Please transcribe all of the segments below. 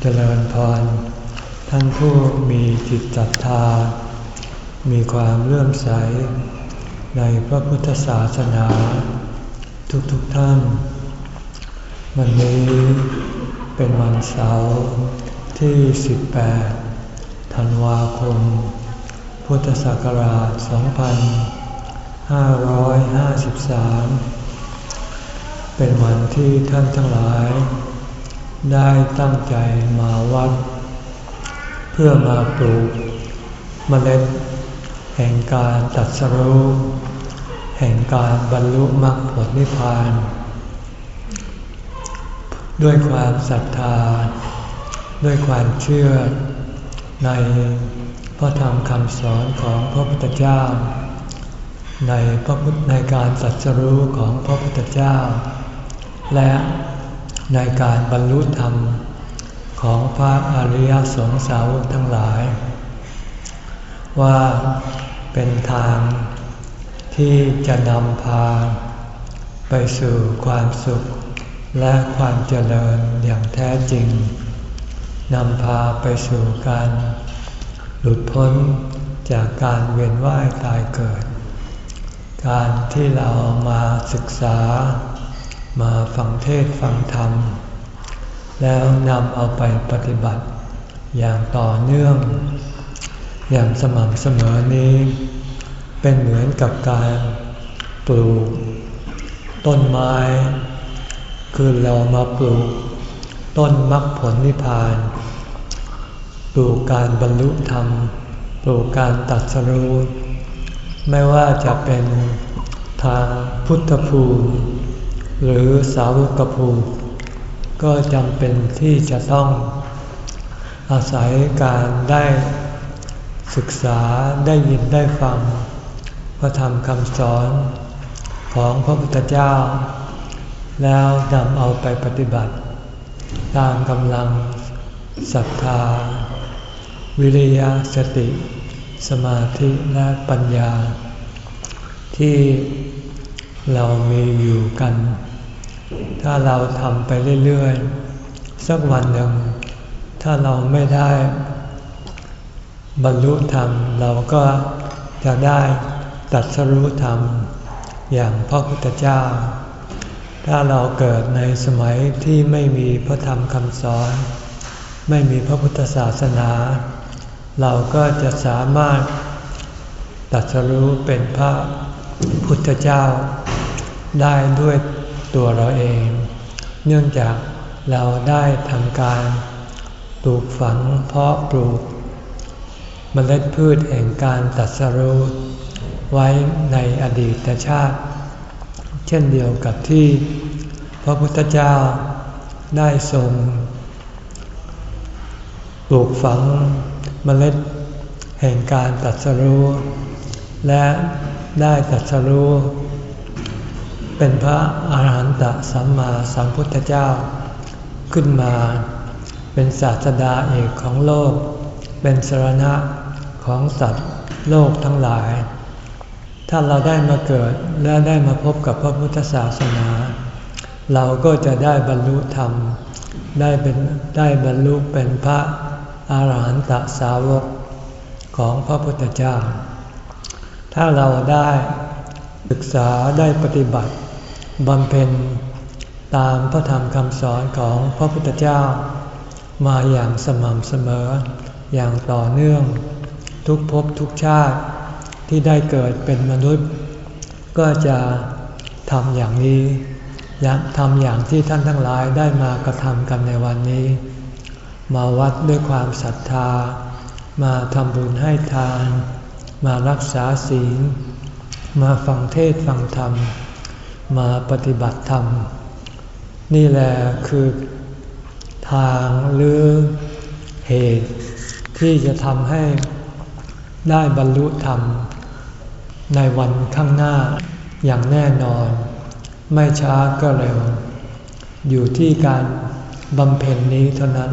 เจริญพร ท่านผู้มีจิตศรัทธา มีความเลื่อมใส ในพระพุทธศาสนา ทุกๆทท่าน วันนี้เป็นวันเสาร์ที่ 18 ธันวาคม พุทธศักราช 2553 เป็นวันที่ท่านทั้งหลาย ได้ตั้งใจมาวัด เพื่อมาปลูกเมล็ด แห่งการตัดสรุปแห่งการบรรลุมรรคผลนิพพาน ด้วยความศรัทธา ด้วยความเชื่อในพระธรรมคำสอนของพระพุทธเจ้า ในพระพุทธในการตัดสรู้ของพระพุทธเจ้า และ ในการบรรลุธรรมของพระอริยสงสาวกทั้งหลาย ว่าเป็นทางที่จะนำพา ไปสู่ความสุขและความเจริญอย่างแท้จริง นำพาไปสู่การหลุดพ้นจากการเวียนว่ายตายเกิด การที่เรามาศึกษา มาฟังเทศฟังธรรม แล้วนำเอาไปปฏิบัติ อย่างต่อเนื่อง อย่างสม่ำเสมอนี้ เป็นเหมือนกับการปลูก ต้นไม้ คือเรามาปลูก ต้นมรรคผลนิพพาน ปลูกการบรรลุธรรม ปลูกการตัดสรู้ไม่ว่าจะเป็นทางพุทธภูมิ หรือสาวกภูมิก็จำเป็นที่จะต้องอาศัยการได้ศึกษาได้ยินได้ฟัง พระธรรมคำสอนของพระพุทธเจ้า แล้วนำเอาไปปฏิบัติ ตามกำลังศรัทธา วิริยะสติ สมาธิและปัญญา ที่เรามีอยู่กัน ถ้าเราทำไปเรื่อยๆ สักวันหนึ่ง ถ้าเราไม่ได้ บรรลุธรรม เราก็จะได้ตัดสรู้ธรรม อย่างพระพุทธเจ้า ถ้าเราเกิดในสมัยที่ไม่มีพระธรรมคำสอน ไม่มีพระพุทธศาสนา เราก็จะสามารถตัดสรู้เป็นพระพุทธเจ้าได้ด้วย ตัวเราเอง เนื่องจากเราได้ทำการปลูกฝังเพาะปลูกมเมล็ดพืชแห่งการตัดสรุไว้ในอดีตชาติ เช่นเดียวกับที่พระพุทธเจ้าได้ทรงปลูกฝังเมล็ดแห่งการตัดสรุและได้ตัดสรุ เป็นพระอาหารหันตสัมมาสัมพุทธเจ้าขึ้นมา เป็นศาสดาเอกของโลก เป็นสรณะของสัตว์โลกทั้งหลาย ถ้าเราได้มาเกิดและได้มาพบกับพระพุทธศาสนา เราก็จะได้บรรลุธรรม ได้เป็นได้บรรลุเป็นพระอาหารหันตสาวกของพระพุทธเจ้า ถ้าเราได้ ศึกษาได้ปฏิบัติบำเพ็ญตามพระธรรมคำสอนของพระพุทธเจ้า มาอย่างสม่ำเสมอ อย่างต่อเนื่อง ทุกภพทุกชาติที่ได้เกิดเป็นมนุษย์ ก็จะทำอย่างนี้ทำอย่างที่ท่านทั้งหลายได้มากระทำกันในวันนี้ มาวัดด้วยความศรัทธา มาทำบุญให้ทาน มารักษาศีล มาฟังเทศฟังธรรม มาปฏิบัติธรรม นี่แหละคือทางหรือเหตุที่จะทำให้ได้บรรลุธรรม ในวันข้างหน้าอย่างแน่นอน ไม่ช้าก็เร็ว อยู่ที่การบำเพ็ญนี้เท่านั้น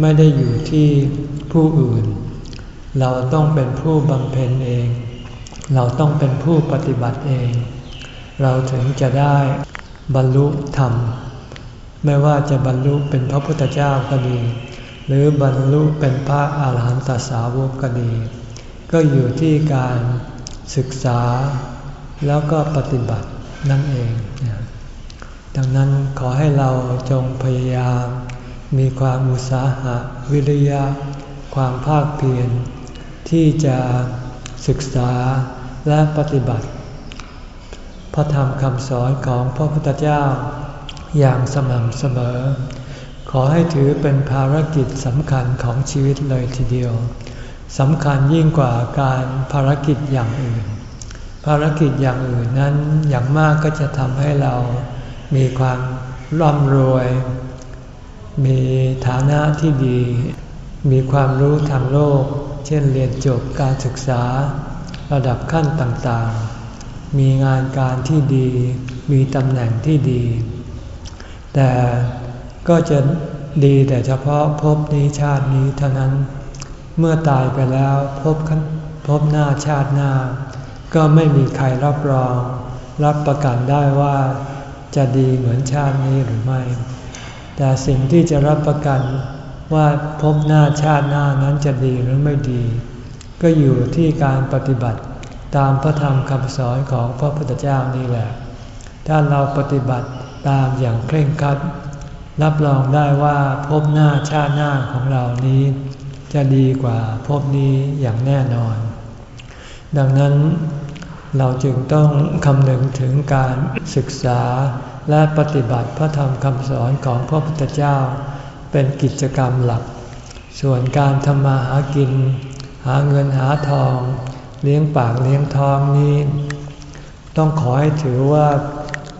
ไม่ได้อยู่ที่ผู้อื่น เราต้องเป็นผู้บำเพ็ญเอง เราต้องเป็นผู้ปฏิบัติเอง เราถึงจะได้บรรลุธรรม ไม่ว่าจะบรรลุเป็นพระพุทธเจ้าก็ดี หรือบรรลุเป็นพระอาหารหันตสาวกก็ดี ก็อยู่ที่การศึกษาแล้วก็ปฏิบัตินั่นเอง ดังนั้นขอให้เราจงพยายาม มีความอุตสาหะวิริยะ ความภาคเพียรที่จะศึกษา และปฏิบัติ พระธรรมคำสอนของพระพุทธเจ้า อย่างสม่ำเสมอ ขอให้ถือเป็นภารกิจสำคัญของชีวิตเลยทีเดียวสำคัญยิ่งกว่าการภารกิจอย่างอื่น ภารกิจอย่างอื่นนั้นอย่างมากก็จะทำให้เรามีความร่ำรวย มีฐานะที่ดี มีความรู้ทางโลก เช่นเรียนจบการศึกษา ระดับขั้นต่างๆ มีงานการที่ดี มีตำแหน่งที่ดี แต่ก็จะดีแต่เฉพาะพบนี้ชาตินี้เท่านั้น เมื่อตายไปแล้วพบพบหน้าชาติหน้า ก็ไม่มีใครรับรอง รับประกันได้ว่าจะดีเหมือนชาตินี้หรือไม่ แต่สิ่งที่จะรับประกันว่าพบหน้าชาติหน้านั้นจะดีหรือไม่ดี ก็อยู่ที่การปฏิบัติตามพระธรรมคำสอนของพระพุทธเจ้านี่แหละ ถ้าเราปฏิบัติตามอย่างเคร่งครัด รับรองได้ว่าพบหน้าชาติหน้าของเรานี้ จะดีกว่าพบนี้อย่างแน่นอน ดังนั้นเราจึงต้องคำนึงถึงการศึกษาและปฏิบัติพระธรรมคำสอนของพระพุทธเจ้า เป็นกิจกรรมหลัก ส่วนการทำมาหากิน หาเงินหาทอง เลี้ยงปากเลี้ยงท้องนี้ ต้องขอให้ถือว่า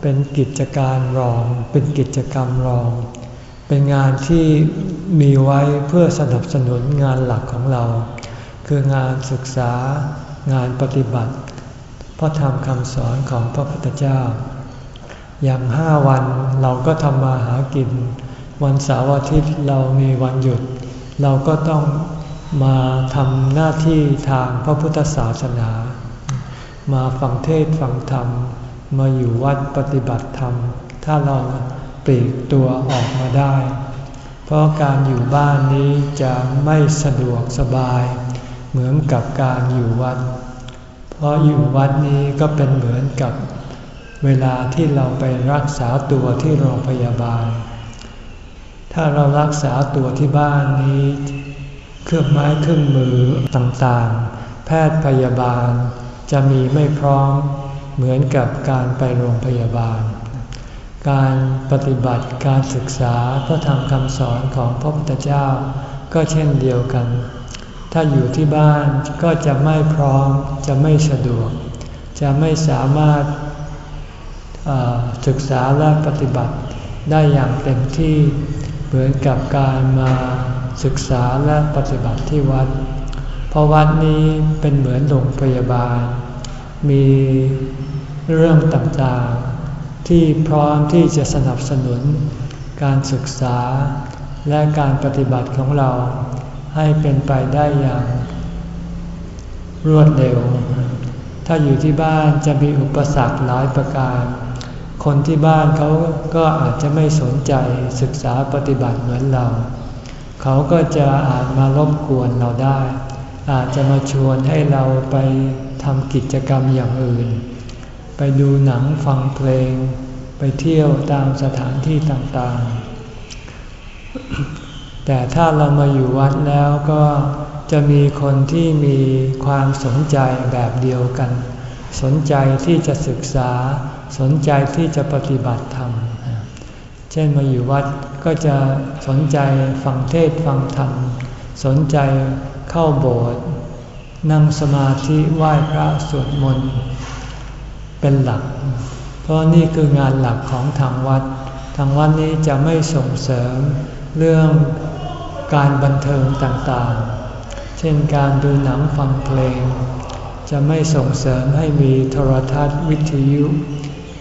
เป็นกิจการรอง เป็นกิจกรรมรอง เป็นงานที่มีไว้เพื่อสนับสนุนงานหลักของเรา คืองานศึกษางานปฏิบัติ พระธรรมคำสอนของพระพุทธเจ้า อย่างห้าวันเราก็ทำมาหากิน วันเสาร์อาทิตย์เรามีวันหยุด เราก็ต้อง มาทำหน้าที่ทางพระพุทธศาสนา มาฟังเทศฟังธรรม มาอยู่วัดปฏิบัติธรรม ถ้าเราปลีกตัวออกมาได้ เพราะการอยู่บ้านนี้จะไม่สะดวกสบาย เหมือนกับการอยู่วัด เพราะอยู่วัดนี้ก็เป็นเหมือนกับเวลาที่เราไปรักษาตัวที่โรงพยาบาล ถ้าเรารักษาตัวที่บ้านนี้ เครื่องไม้เครื่องมือต่างๆ แพทย์พยาบาล จะมีไม่พร้อมเหมือนกับการไปโรงพยาบาล การปฏิบัติการศึกษาพระธรรมคำสอนของพระพุทธเจ้า ก็เช่นเดียวกัน ถ้าอยู่ที่บ้านก็จะไม่พร้อมจะไม่สะดวก จะไม่สามารถศึกษาและปฏิบัติได้อย่างเต็มที่เหมือนกับการมา ศึกษาและปฏิบัติที่วัด เพราะวัดนี้เป็นเหมือนโรงพยาบาล มีเรื่องต่างๆ ที่พร้อมที่จะสนับสนุน การศึกษาและการปฏิบัติของเราให้เป็นไปได้อย่าง รวดเร็ว ถ้าอยู่ที่บ้านจะมีอุปสรรคหลายประการ คนที่บ้านเขาก็อาจจะไม่สนใจศึกษาปฏิบัติเหมือนเรา เขาก็จะอาจมารบกวนเราได้ อาจจะมาชวนให้เราไปทำกิจกรรมอย่างอื่น ไปดูหนังฟังเพลง ไปเที่ยวตามสถานที่ต่างๆ แต่ถ้าเรามาอยู่วัดแล้วก็จะมีคนที่มีความสนใจแบบเดียวกัน สนใจที่จะศึกษา สนใจที่จะปฏิบัติธรรม เช่นมาอยู่วัด ก็จะสนใจฟังเทศฟังธรรม สนใจเข้าโบสถ์นั่งสมาธิไหว้พระสวดมนต์เป็นหลัก เพราะนี่คืองานหลักของทางวัด ทางวัดนี้จะไม่ส่งเสริมเรื่องการบันเทิงต่างๆ เช่นการดูหนังฟังเพลง จะไม่ส่งเสริมให้มีโทรทัศน์วิทยุ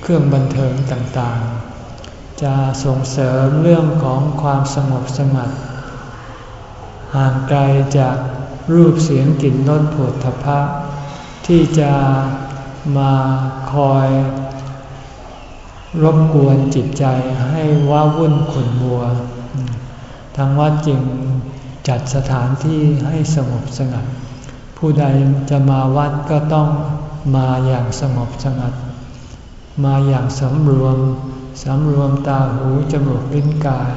เครื่องบันเทิงต่างๆ จะส่งเสริมเรื่องของความสงบสงัดห่างไกลจากรูปเสียงกลิ่นรสผดทพะ ที่จะมาคอย รบกวนจิตใจให้ว้าวุ่นขุ่นมัว ทางวัดจึงจัดสถานที่ให้สงบสงัด ผู้ใดจะมาวัดก็ต้องมาอย่างสงบสงัด มาอย่างสำรวม สำรวมตาหูจมูกลิ้นกาย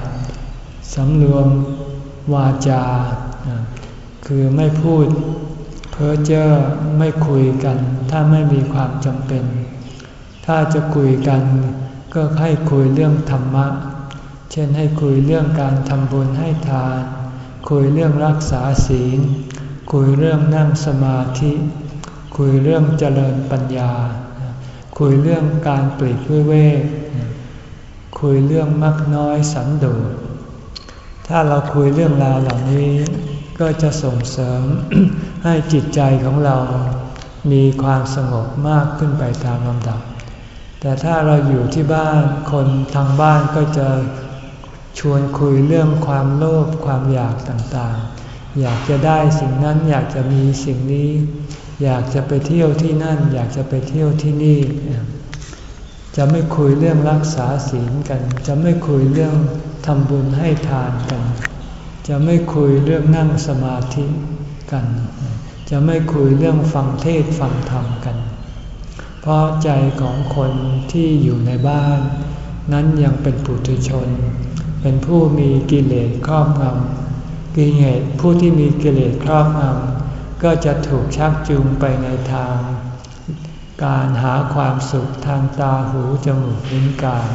สำรวมวาจา คือไม่พูดเพ้อเจ้อไม่คุยกัน ถ้าไม่มีความจำเป็น ถ้าจะคุยกันก็ให้คุยเรื่องธรรมะ เช่นให้คุยเรื่องการทำบุญให้ทาน คุยเรื่องรักษาศีล คุยเรื่องนั่งสมาธิ คุยเรื่องเจริญปัญญา คุยเรื่องการปลีกวิเวก คุยเรื่องมักน้อยสันโดษ ถ้าเราคุยเรื่องราวเหล่านี้ ก็จะส่งเสริมให้จิตใจของเรา มีความสงบมากขึ้นไปตามลำดับ แต่ถ้าเราอยู่ที่บ้านคนทางบ้านก็จะชวนคุยเรื่องความโลภความอยากต่างๆ อยากจะได้สิ่งนั้นอยากจะมีสิ่งนี้ อยากจะไปเที่ยวที่นั่น อยากจะไปเที่ยวที่นี่ จะไม่คุยเรื่องรักษาศีลกัน จะไม่คุยเรื่องทำบุญให้ทานกัน จะไม่คุยเรื่องนั่งสมาธิกัน จะไม่คุยเรื่องฟังเทศฟังธรรมกัน เพราะใจของคนที่อยู่ในบ้าน นั้นยังเป็นปุถุชน เป็นผู้มีกิเลสครอบงำกิเลสผู้ที่มีกิเลสครอบงำก็จะถูกชักจูงไปในทาง การหาความสุขทางตาหูจมูกลิ้นกาย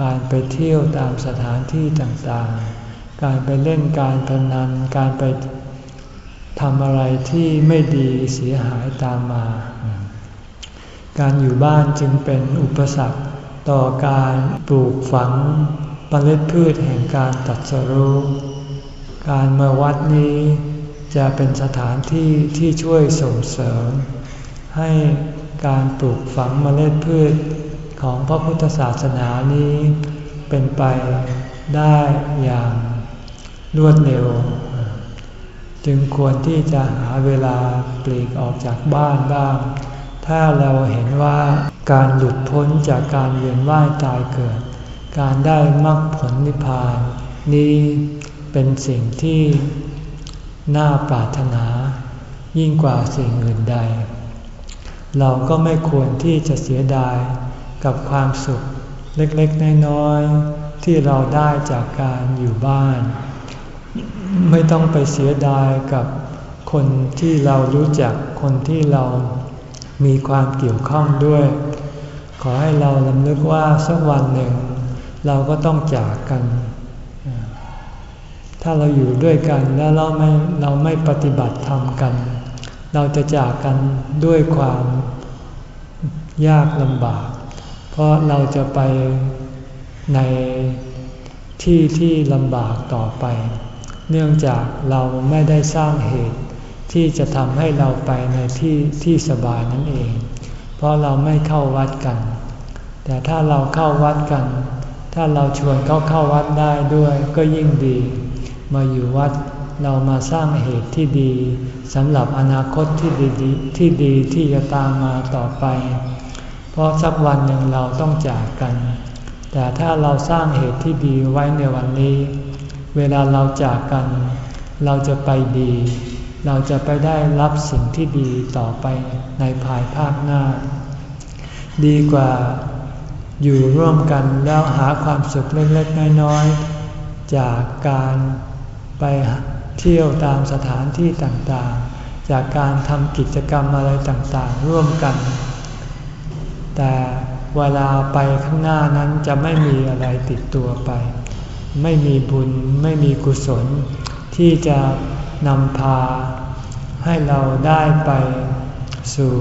การไปเที่ยวตามสถานที่ต่างๆ การไปเล่นการพนัน การไปทำอะไรที่ไม่ดีเสียหายตามมา การอยู่บ้านจึงเป็นอุปสรรคต่อการปลูกฝังปเมล็ดพืชแห่งการตัดสรู้การมาวัดนี้จะเป็นสถานที่ที่ช่วยส่งเสริม ให้ การปลูกฝังเมล็ดพืชของพระพุทธศาสนานี้เป็นไปได้อย่างรวดเร็ว จึงควรที่จะหาเวลาปลีกออกจากบ้านบ้าง ถ้าเราเห็นว่าการหลุดพ้นจากการเวียนว่ายตายเกิด การได้มรรคผลนิพพาน นี้เป็นสิ่งที่น่าปรารถนา ยิ่งกว่าสิ่งอื่นใด เราก็ไม่ควรที่จะเสียดายกับความสุขเล็กๆ น้อยๆ ที่เราได้จากการอยู่บ้าน ไม่ต้องไปเสียดายกับคนที่เรารู้จักคนที่เรามีความเกี่ยวข้องด้วย ขอให้เราลำลึกว่าสักวันหนึ่ง เราก็ต้องจากกัน ถ้าเราอยู่ด้วยกันแล้วเราไม่เราไม่ปฏิบัติธรรมกัน เราจะจากกันด้วยความยากลำบาก เพราะเราจะไปในที่ที่ลำบากต่อไป เนื่องจากเราไม่ได้สร้างเหตุ ที่จะทำให้เราไปในที่ที่สบายนั่นเอง เพราะเราไม่เข้าวัดกัน แต่ถ้าเราเข้าวัดกัน ถ้าเราชวนเขาเข้าวัดได้ด้วยก็ยิ่งดี มาอยู่วัด เรามาสร้างเหตุที่ดีสำหรับอนาคตที่ดีที่ดีที่จะตามมาต่อไป เพราะสักวันหนึ่งเราต้องจากกัน แต่ถ้าเราสร้างเหตุที่ดีไว้ในวันนี้ เวลาเราจากกัน เราจะไปดี เราจะไปได้รับสิ่งที่ดีต่อไปในภายภาคหน้า ดีกว่าอยู่ร่วมกันแล้วหาความสุขเล็กๆน้อยๆจากการไป เที่ยวตามสถานที่ต่างๆ จากการทำกิจกรรมอะไรต่างๆ ร่วมกัน แต่เวลาไปข้างหน้านั้นจะไม่มีอะไรติดตัวไป ไม่มีบุญไม่มีกุศล ที่จะนำพาให้เราได้ไปสู่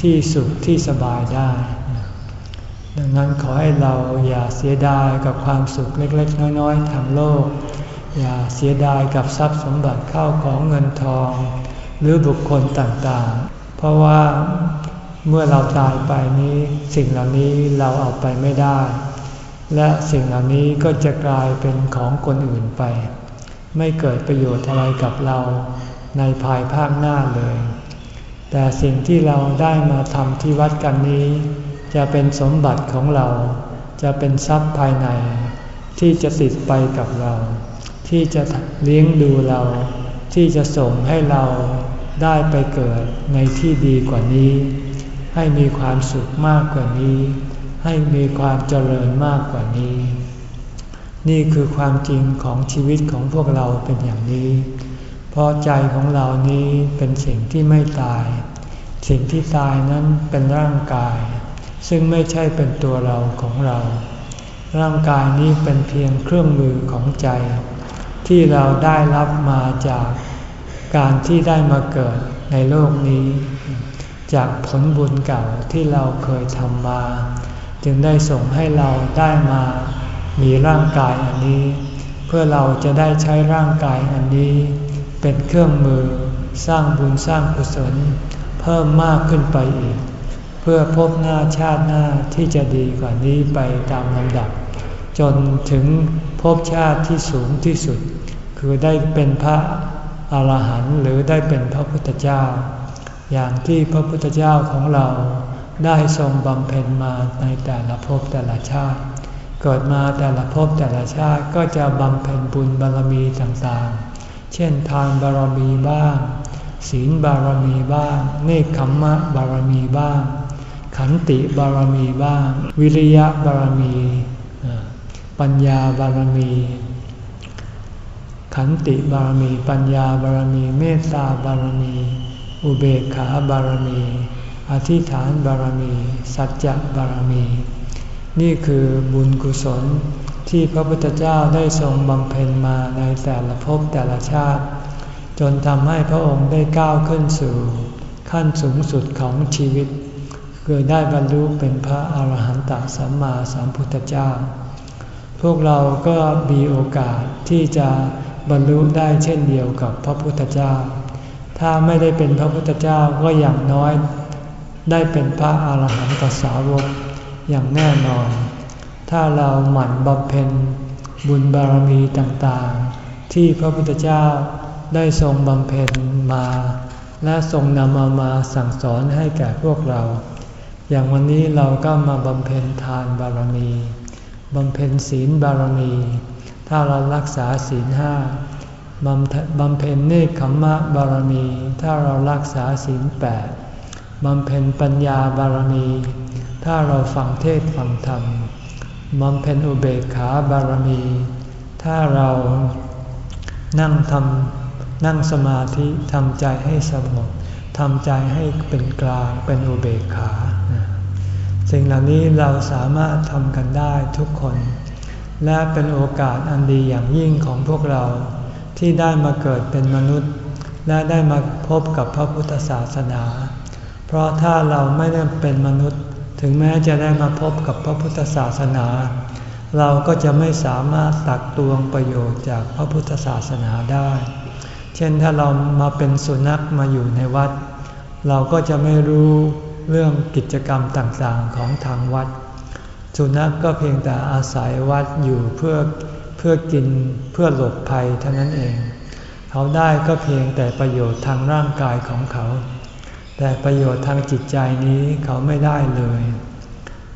ที่สุขที่สบายได้ ดังนั้นขอให้เราอย่าเสียดายกับความสุขเล็กๆ น้อยๆ ทางโลก อย่าเสียดายกับทรัพย์สมบัติเข้าของเงินทอง หรือบุคคลต่างๆ เพราะว่าเมื่อเราตายไปนี้สิ่งเหล่านี้เราเอาไปไม่ได้ และสิ่งเหล่านี้ก็จะกลายเป็นของคนอื่นไป ไม่เกิดประโยชน์อะไรกับเราในภายภาคหน้าเลย แต่สิ่งที่เราได้มาทำที่วัดกันนี้ จะเป็นสมบัติของเรา จะเป็นทรัพย์ภายใน ที่จะติดไปกับเรา ที่จะเลี้ยงดูเรา ที่จะส่งให้เราได้ไปเกิดในที่ดีกว่านี้ ให้มีความสุขมากกว่านี้ ให้มีความเจริญมากกว่านี้ นี่คือความจริงของชีวิตของพวกเราเป็นอย่างนี้ เพราะใจของเรานี้เป็นสิ่งที่ไม่ตาย สิ่งที่ตายนั้นเป็นร่างกาย ซึ่งไม่ใช่เป็นตัวเราของเรา ร่างกายนี้เป็นเพียงเครื่องมือของใจ ที่เราได้รับมาจากการที่ได้มาเกิดในโลกนี้ จากผลบุญเก่าที่เราเคยทำมา จึงได้ส่งให้เราได้มามีร่างกายอันนี้ เพื่อเราจะได้ใช้ร่างกายอันนี้ เป็นเครื่องมือสร้างบุญสร้างกุศล เพิ่มมากขึ้นไปอีก เพื่อพบหน้าชาติหน้าที่จะดีกว่านี้ไปตามลำดับ จนถึง บชาติที่สูงที่สุด คือได้เป็นพระอรหันต์หรือได้เป็นพระพุทธเจ้า อย่างที่พระพุทธเจ้าของเราได้ทรงบำเพ็ญมาในแต่ละภพแต่ละชาติ เกิดมาแต่ละภพแต่ละชาติก็จะบำเพ็ญบุญบารมีต่างๆ เช่นทานบารมีบ้าง ศีลบารมีบ้าง เนคขมมะบารมีบ้าง ขันติบารมีบ้าง วิริยะบารมี ปัญญาบารมี ขันติบารมี ปัญญาบารมี เมตตาบารมี อุเบกขาบารมี อธิษฐานบารมี สัจจะบารมี นี่คือบุญกุศลที่พระพุทธเจ้าได้ทรงบำเพ็ญมาในแต่ละภพแต่ละชาติ จนทำให้พระองค์ได้ก้าวขึ้นสู่ ขั้นสูงสุดของชีวิต คือได้บรรลุเป็นพระอาหารหันตสัมมาสัมพุทธเจ้า พวกเราก็มีโอกาสที่จะบรรลุได้เช่นเดียวกับพระพุทธเจ้า ถ้าไม่ได้เป็นพระพุทธเจ้าก็อย่างน้อย ได้เป็นพระอาหารหันตสาวกอย่างแน่นอน ถ้าเราหมั่นบำเพ็ญบุญบารมีต่างๆ ที่พระพุทธเจ้าได้ทรงบำเพ็ญมา และทรงนำเอามาสั่งสอนให้แก่พวกเรา อย่างวันนี้เราก็มาบำเพ็ญทานบารมี บำเพ็ญศีลบารมี ถ้าเรารักษาศีลห้าบำเพ็ญเนคขมมะบารมี ถ้าเรารักษาศีลแปดบำเพ็ญปัญญาบารมี ถ้าเราฟังเทศฟังธรรมบำเพ็ญอุเบกขาบารมี ถ้าเรานั่งทำนั่งสมาธิทำใจให้สงบทำใจให้เป็นกลางเป็นอุเบกขา สิ่งเหล่านี้เราสามารถทำกันได้ทุกคน และเป็นโอกาสอันดีอย่างยิ่งของพวกเราที่ได้มาเกิดเป็นมนุษย์ และได้มาพบกับพระพุทธศาสนา เพราะถ้าเราไม่ได้เป็นมนุษย์ ถึงแม้จะได้มาพบกับพระพุทธศาสนา เราก็จะไม่สามารถตักตวงประโยชน์จากพระพุทธศาสนาได้ เช่นถ้าเรามาเป็นสุนัขมาอยู่ในวัด เราก็จะไม่รู้ เรื่องกิจกรรมต่างๆของทางวัด สุนัขกก็เพียงแต่อาศัยวัดอยู่เพื่อเพื่อกินเพื่อหลบภัยเท่านั้นเอง เขาได้ก็เพียงแต่ประโยชน์ทางร่างกายของเขา แต่ประโยชน์ทางจิตใจนี้เขาไม่ได้เลย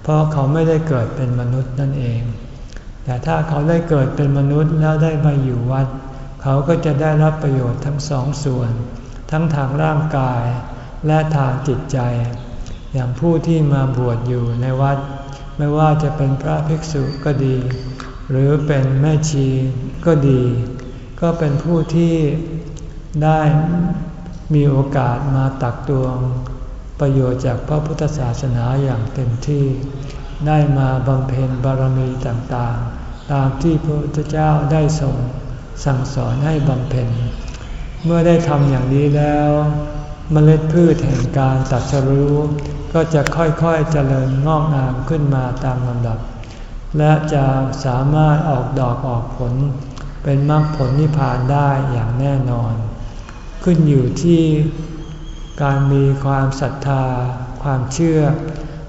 เพราะเขาไม่ได้เกิดเป็นมนุษย์นั่นเอง แต่ถ้าเขาได้เกิดเป็นมนุษย์แล้วได้มาอยู่วัด เขาก็จะได้รับประโยชน์ทั้งสองส่วน ทั้งทางร่างกายและทางจิตใจ อย่างผู้ที่มาบวชอยู่ในวัด ไม่ว่าจะเป็นพระภิกษุก็ดี หรือเป็นแม่ชีก็ดี ก็เป็นผู้ที่ได้มีโอกาสมาตักตวง ประโยชน์จากพระพุทธศาสนาอย่างเต็มที่ ได้มาบำเพ็ญบารมีต่างๆ ตามที่พระพุทธเจ้าได้ทรงสั่งสอนให้บำเพ็ญ เมื่อได้ทำอย่างนี้แล้ว เมล็ดพืชแห่งการตัดสรู้ ก็จะค่อยๆเจริญงอกงามขึ้นมาตามลำดับ และจะสามารถออกดอกออกผล เป็นมรรคผลนิพพานได้อย่างแน่นอน ขึ้นอยู่ที่การมีความศรัทธา ความเชื่อ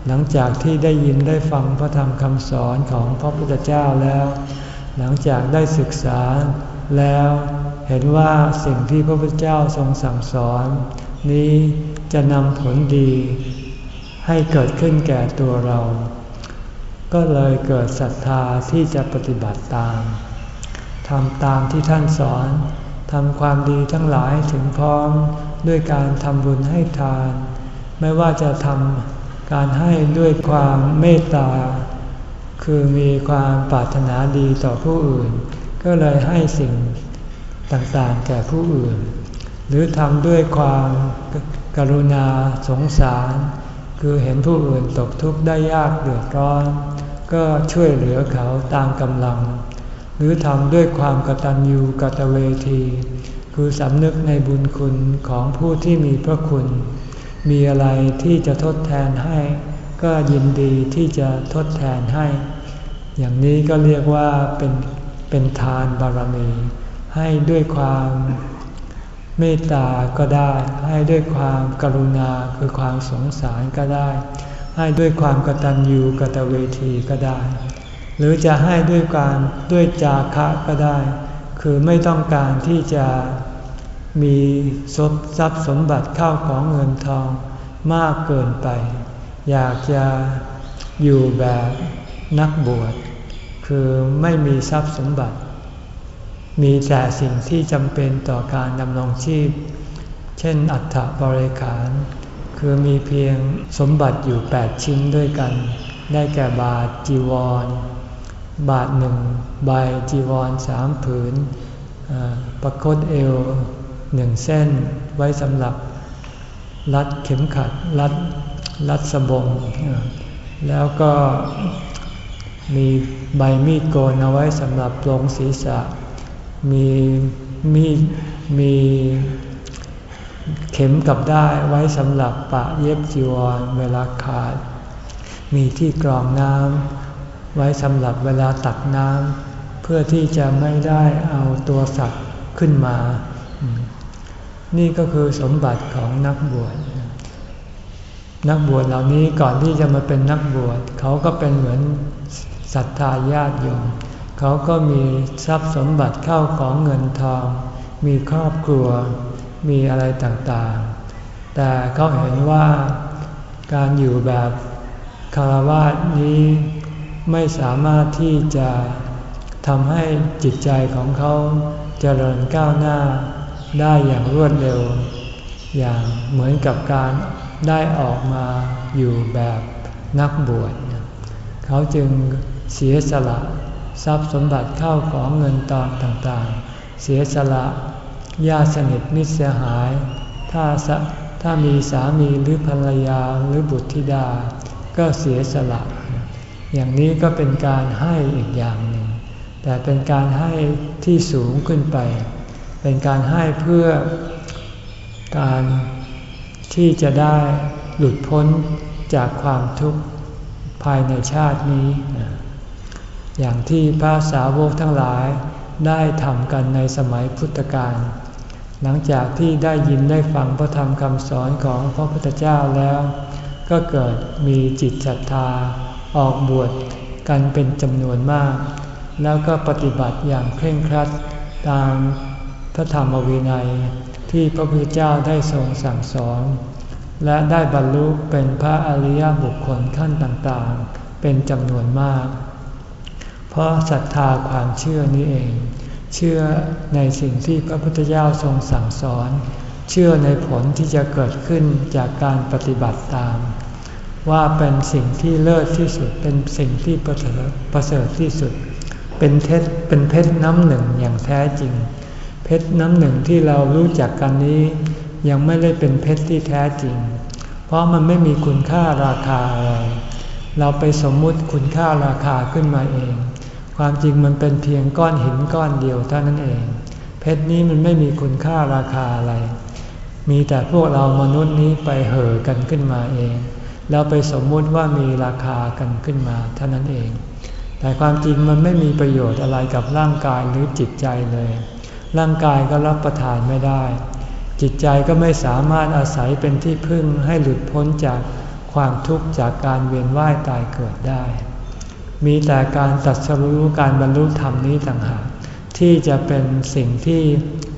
หลังจากที่ได้ยินได้ฟังพระธรรมคำสอนของพระพุทธเจ้าแล้ว หลังจากได้ศึกษาแล้วเห็นว่าสิ่งที่พระพุทธเจ้าทรงสั่งสอน นี้จะนำผลดีให้เกิดขึ้นแก่ตัวเรา ก็เลยเกิดศรัทธาที่จะปฏิบัติตามทำตามที่ท่านสอนทำความดีทั้งหลายถึงพร้อมด้วยการทำบุญให้ทาน ไม่ว่าจะทำการให้ด้วยความเมตตา คือมีความปรารถนาดีต่อผู้อื่น ก็เลยให้สิ่งต่างๆแก่ผู้อื่น หรือทำด้วยความกรุณาสงสาร คือเห็นผู้อื่นตกทุกข์ได้ยากเดือดร้อน ก็ช่วยเหลือเขาตามกำลัง หรือทำด้วยความกตัญญูกตเวที คือสำนึกในบุญคุณของผู้ที่มีพระคุณ มีอะไรที่จะทดแทนให้ ก็ยินดีที่จะทดแทนให้ อย่างนี้ก็เรียกว่าเป็นเป็นทานบารมี ให้ด้วยความ เมตตาก็ได้ ให้ด้วยความกรุณาคือความสงสารก็ได้ ให้ด้วยความกตัญญูกตเวทีก็ได้ หรือจะให้ด้วยการด้วยจาคะก็ได้ คือไม่ต้องการที่จะมีทรัพย์สมบัติเข้าของเงินทองมากเกินไป อยากจะอยู่แบบนักบวช คือไม่มีทรัพย์สมบัติ มีแต่สิ่งที่จำเป็นต่อการดำรงชีพ เช่นอัฐบริขาร คือมีเพียงสมบัติอยู่ 8 ชิ้นด้วยกัน ได้แก่บาทจีวร บาทหนึ่งใบจีวรสามผืนประคตเอวหนึ่งเส้นไว้สำหรับ รัดเข็มขัดรัดรัดสบง แล้วก็มีใบมีดโกนเอาไว้สำหรับปลงศีรษะ มีมีมีเข็มกับได้ไว้สำหรับปะเย็บจีวรเวลาขาด มีที่กรองน้ำไว้สำหรับเวลาตักน้ำเพื่อที่จะไม่ได้เอาตัวสัตว์ขึ้นมา นี่ก็คือสมบัติของนักบวชนักบวชเหล่านี้ก่อนที่จะมาเป็นนักบวชเขาก็เป็นเหมือนศรัทธาญาติโยม เขาก็มีทรัพย์สมบัติเข้าของเงินทอง มีครอบครัว มีอะไรต่างๆ แต่เขาเห็นว่าการอยู่แบบคารวะนี้ไม่สามารถที่จะทำให้จิตใจของเขาเจริญก้าวหน้าได้อย่างรวดเร็ว อย่างเหมือนกับการได้ออกมาอยู่แบบนักบวช เขาจึงเสียสละ ทรัพย์สมบัติเข้าของเงินตอนต่างๆ เสียสละญาติสนิทมิตรเสียหาย ถ้าถ้ามีสามีหรือภรรยาหรือบุตรธิดา ก็เสียสละ อย่างนี้ก็เป็นการให้อีกอย่างหนึ่ง แต่เป็นการให้ที่สูงขึ้นไป เป็นการให้เพื่อการที่จะได้หลุดพ้นจากความทุกข์ภายในชาตินี้ อย่างที่พระสาวกทั้งหลายได้ทำกันในสมัยพุทธกาลหลังจากที่ได้ยินได้ฟังพระธรรมคำสอนของพระพุทธเจ้าแล้ว ก็เกิดมีจิตศรัทธาออกบวชกันเป็นจำนวนมาก แล้วก็ปฏิบัติอย่างเคร่งครัดตามพระธรรมวินัยที่พระพุทธเจ้าได้ทรงสั่งสอน และได้บรรลุเป็นพระอริยบุคคลขั้นต่างๆ เป็นจำนวนมาก เพราะศรัทธาความเชื่อนี้เอง เชื่อในสิ่งที่พระพุทธเจ้าทรงสั่งสอน เชื่อในผลที่จะเกิดขึ้นจากการปฏิบัติตาม ว่าเป็นสิ่งที่เลิศที่สุดเป็นสิ่งที่ประเสริฐที่สุด เป็นเท็จเป็นเพชรน้ำหนึ่งอย่างแท้จริง เพชรน้ำหนึ่งที่เรารู้จักกันนี้ ยังไม่ได้เป็นเพชรที่แท้จริง เพราะมันไม่มีคุณค่าราคาอะไรเราไปสมมุติคุณค่าราคาขึ้นมาเอง ความจริงมันเป็นเพียงก้อนหินก้อนเดียวเท่านั้นเอง เพชรนี้มันไม่มีคุณค่าราคาอะไร มีแต่พวกเรามนุษย์นี้ไปเห่อกันขึ้นมาเอง แล้วไปสมมุติว่ามีราคากันขึ้นมาเท่านั้นเอง แต่ความจริงมันไม่มีประโยชน์อะไรกับร่างกายหรือจิตใจเลย ร่างกายก็รับประทานไม่ได้ จิตใจก็ไม่สามารถอาศัยเป็นที่พึ่งให้หลุดพ้นจากความทุกข์จากการเวียนว่ายตายเกิดได้ มีแต่การตัดสรู้การบรรลุธรรมนี้ต่างหากที่จะเป็นสิ่งที่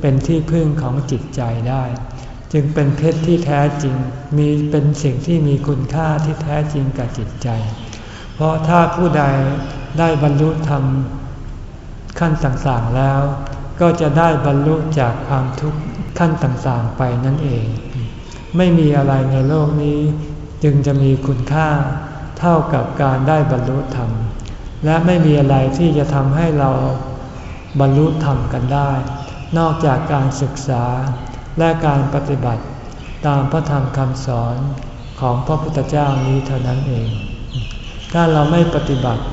เป็นที่พึ่งของจิตใจได้ จึงเป็นเพชรที่แท้จริงมีเป็นสิ่งที่มีคุณค่าที่แท้จริงกับจิตใจ เพราะถ้าผู้ใดได้บรรลุธรรมขั้นต่างๆแล้ว ก็จะได้บรรลุจากความทุกข์ขั้นต่างๆไปนั่นเอง ไม่มีอะไรในโลกนี้ จึงจะมีคุณค่าเท่ากับการได้บรรลุธรรม และไม่มีอะไรที่จะทำให้เราบรรลุธรรมกันได้ นอกจากการศึกษาและการปฏิบัติตามพระธรรมคำสอนของพระพุทธเจ้านี้เท่านั้นเอง ถ้าเราไม่ปฏิบัติ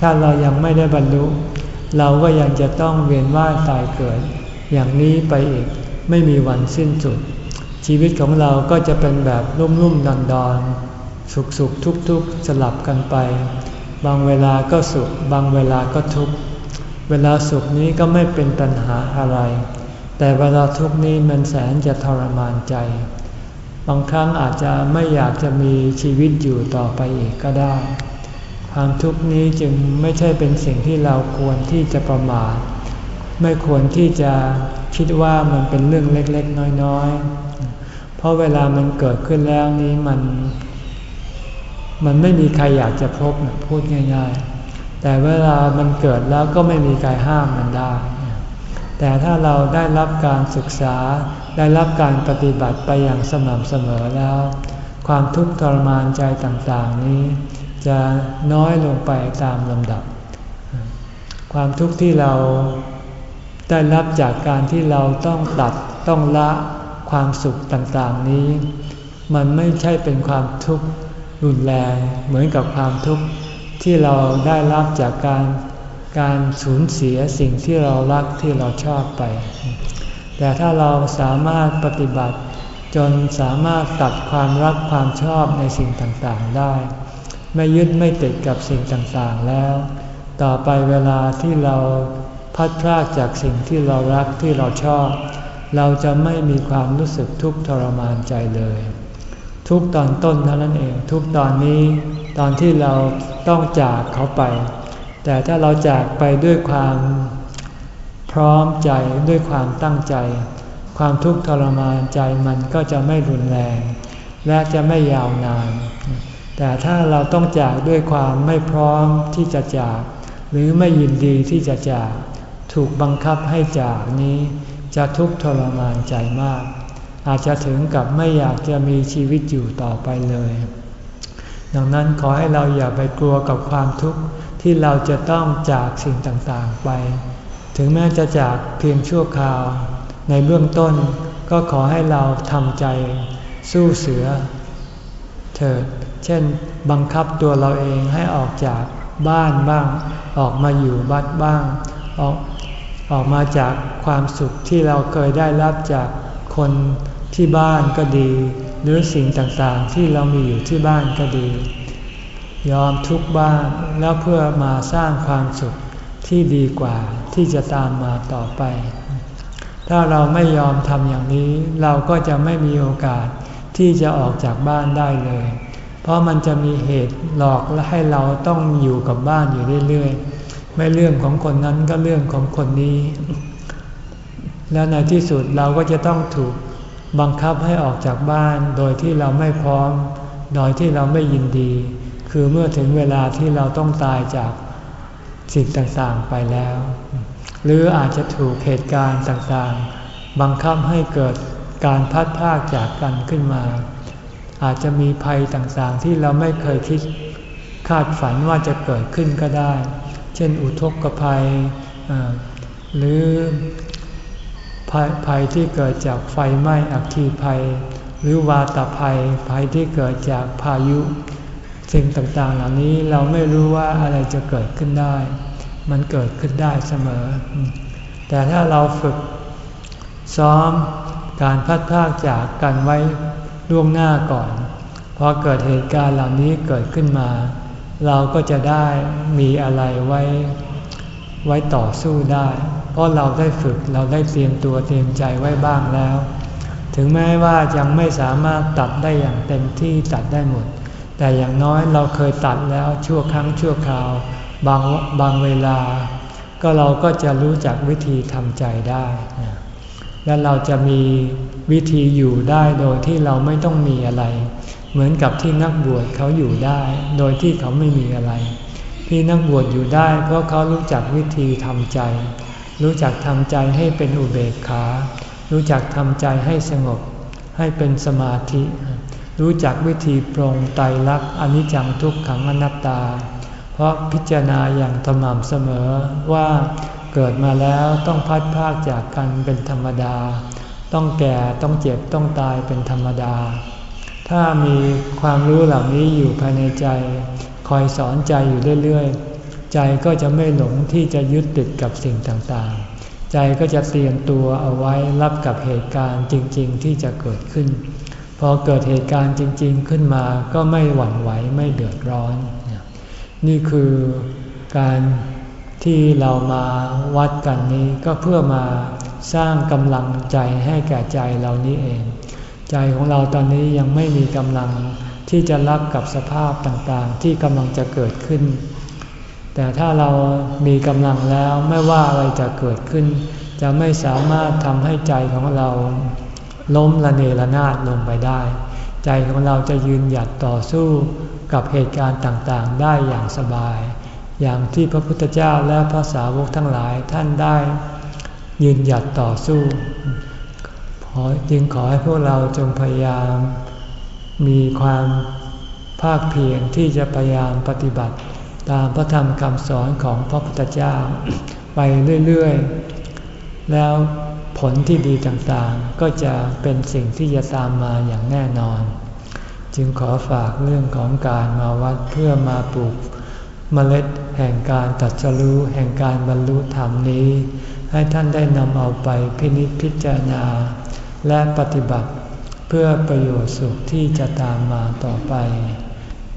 ถ้าเรายังไม่ได้บรรลุ เราก็ยังจะต้องเวียนว่ายตายเกิด อย่างนี้ไปอีกไม่มีวันสิ้นสุด ชีวิตของเราก็จะเป็นแบบรุ่มรุ่มดอนดอนสุขสุขทุกทุกสลับกันไป บางเวลาก็สุข บางเวลาก็ทุกข์ เวลาสุขนี้ก็ไม่เป็นปัญหาอะไร แต่เวลาทุกข์นี้มันแสนจะทรมานใจ บางครั้งอาจจะไม่อยากจะมีชีวิตอยู่ต่อไปอีกก็ได้ ความทุกข์นี้จึงไม่ใช่เป็นสิ่งที่เราควรที่จะประมาท ไม่ควรที่จะคิดว่ามันเป็นเรื่องเล็กๆ น้อยๆ เพราะเวลามันเกิดขึ้นแล้วนี้มัน มันไม่มีใครอยากจะพบพูดง่าย ๆ แต่เวลามันเกิดแล้วก็ไม่มีใครห้ามมันได้ แต่ถ้าเราได้รับการศึกษาได้รับการปฏิบัติไปอย่างสม่ำเสมอแล้ว ความทุกข์ทรมานใจต่างๆนี้ จะน้อยลงไปตามลำดับ ความทุกข์ที่เราได้รับจากการที่เราต้องตัดต้องละความสุขต่างๆนี้ มันไม่ใช่เป็นความทุกข์ รุนแรงเหมือนกับความทุกข์ที่เราได้รับจากการการสูญเสียสิ่งที่เรารักที่เราชอบไป แต่ถ้าเราสามารถปฏิบัติ จนสามารถตัดความรักความชอบในสิ่งต่างๆได้ ไม่ยึดไม่ติดกับสิ่งต่างๆแล้ว ต่อไปเวลาที่เราพัดพลากจากสิ่งที่เรารักที่เราชอบ เราจะไม่มีความรู้สึกทุกข์ทรมานใจเลย ทุกตอนต้นเท่านั้นเอง ทุกตอนนี้ตอนที่เราต้องจากเขาไป แต่ถ้าเราจากไปด้วยความพร้อมใจด้วยความตั้งใจ ความทุกข์ทรมานใจมันก็จะไม่รุนแรง และจะไม่ยาวนาน แต่ถ้าเราต้องจากด้วยความไม่พร้อมที่จะจาก หรือไม่ยินดีที่จะจาก ถูกบังคับให้จากนี้ จะทุกข์ทรมานใจมาก อาจจะถึงกับไม่อยากจะมีชีวิตอยู่ต่อไปเลย ดังนั้นขอให้เราอย่าไปกลัวกับความทุกข์ที่เราจะต้องจากสิ่งต่างๆไป ถึงแม้จะจากเพียงชั่วคราว ในเบื้องต้นก็ขอให้เราทำใจสู้เสือเถิด เช่น บังคับตัวเราเองให้ออกจากบ้านบ้าง ออกมาอยู่บัดบ้าง ออกออกมาจากความสุขที่เราเคยได้รับจากคน ที่บ้านก็ดี หรือสิ่งต่างๆที่เรามีอยู่ที่บ้านก็ดี ยอมทุกบ้านแล้วเพื่อมาสร้างความสุขที่ดีกว่าที่จะตามมาต่อไป ถ้าเราไม่ยอมทำอย่างนี้ เราก็จะไม่มีโอกาสที่จะออกจากบ้านได้เลย เพราะมันจะมีเหตุหลอกและให้เราต้องอยู่กับบ้านอยู่เรื่อยๆ ไม่เรื่องของคนนั้นก็เรื่องของคนนี้ แล้วในที่สุดเราก็จะต้องถูก บังคับให้ออกจากบ้านโดยที่เราไม่พร้อม โดยที่เราไม่ยินดี คือเมื่อถึงเวลาที่เราต้องตายจากสิ่งต่างๆไปแล้ว หรืออาจจะถูกเหตุการณ์ต่างๆ บังคับให้เกิดการพัดพากจากกันขึ้นมา อาจจะมีภัยต่างๆ ที่เราไม่เคยคิดคาดฝันว่าจะเกิดขึ้นก็ได้ เช่นอุทกภัยหรือ ภัยที่เกิดจากไฟไหม้อัคคีภัย หรือวาตภัยภัยที่เกิดจากพายุ สิ่งต่างๆเหล่านี้เราไม่รู้ว่าอะไรจะเกิดขึ้นได้ มันเกิดขึ้นได้เสมอ แต่ถ้าเราฝึกซ้อมการพัดพากจากกันไว้ล่วงหน้าก่อน พอเกิดเหตุการณ์เหล่านี้เกิดขึ้นมา เราก็จะได้มีอะไรไว้ ไว้ต่อสู้ได้ เพราะเราได้ฝึกเราได้เตรียมตัวเตรียมใจไว้บ้างแล้ว ถึงแม้ว่ายังไม่สามารถตัดได้อย่างเต็มที่ตัดได้หมด แต่อย่างน้อยเราเคยตัดแล้วชั่วครั้งชั่วคราวบางบางเวลา ก็เราก็จะรู้จักวิธีทำใจได้ และเราจะมีวิธีอยู่ได้โดยที่เราไม่ต้องมีอะไร เหมือนกับที่นักบวชเขาอยู่ได้ โดยที่เขาไม่มีอะไร ที่นักบวชอยู่ได้ เพราะเขารู้จักวิธีทำใจ รู้จักทำใจให้เป็นอุเบกขา รู้จักทำใจให้สงบ ให้เป็นสมาธิ รู้จักวิธีปรงไตรลักษณ์อนิจจังทุกขังอนัตตา เพราะพิจารณาอย่างสม่ำเสมอว่าเกิดมาแล้วต้องพัดพากจากกันเป็นธรรมดา ต้องแก่ต้องเจ็บต้องตายเป็นธรรมดา ถ้ามีความรู้เหล่านี้อยู่ภายในใจ คอยสอนใจอยู่เรื่อยๆ ใจก็จะไม่หลงที่จะยึดติดกับสิ่งต่างๆ ใจก็จะเตรียมตัวเอาไว้รับกับเหตุการณ์จริงๆ ที่จะเกิดขึ้น พอเกิดเหตุการณ์จริง ๆ ขึ้นมาก็ไม่หวั่นไหวไม่เดือดร้อน นี่คือการที่เรามาวัดกันนี้ก็เพื่อมาสร้างกำลังใจให้แก่ใจเรานี้เอง ใจของเราตอนนี้ยังไม่มีกำลังที่จะรับกับสภาพต่างๆ ที่กำลังจะเกิดขึ้น แต่ถ้าเรามีกำลังแล้วไม่ว่าอะไรจะเกิดขึ้น จะไม่สามารถทำให้ใจของเราล้มละเนระนาดลงไปได้ ใจของเราจะยืนหยัดต่อสู้กับเหตุการณ์ต่างๆ ได้อย่างสบาย อย่างที่พระพุทธเจ้าและพระสาวกทั้งหลายท่านได้ ยืนหยัดต่อสู้ขอจึงขอให้พวกเราจงพยายาม มีความภาคเพียรที่จะพยายามปฏิบัติ ตามพระธรรมคำสอนของพระพุทธเจ้าไปเรื่อยๆ แล้วผลที่ดีต่างๆ ก็จะเป็นสิ่งที่จะตามมาอย่างแน่นอน จึงขอฝากเรื่องของการมาวัดเพื่อมาปลูกเมล็ดแห่งการตัดสรู้แห่งการบรรลุธรรมนี้ ให้ท่านได้นำเอาไปพินิจพิจารณา และปฏิบัติเพื่อประโยชน์สุขที่จะตามมาต่อไป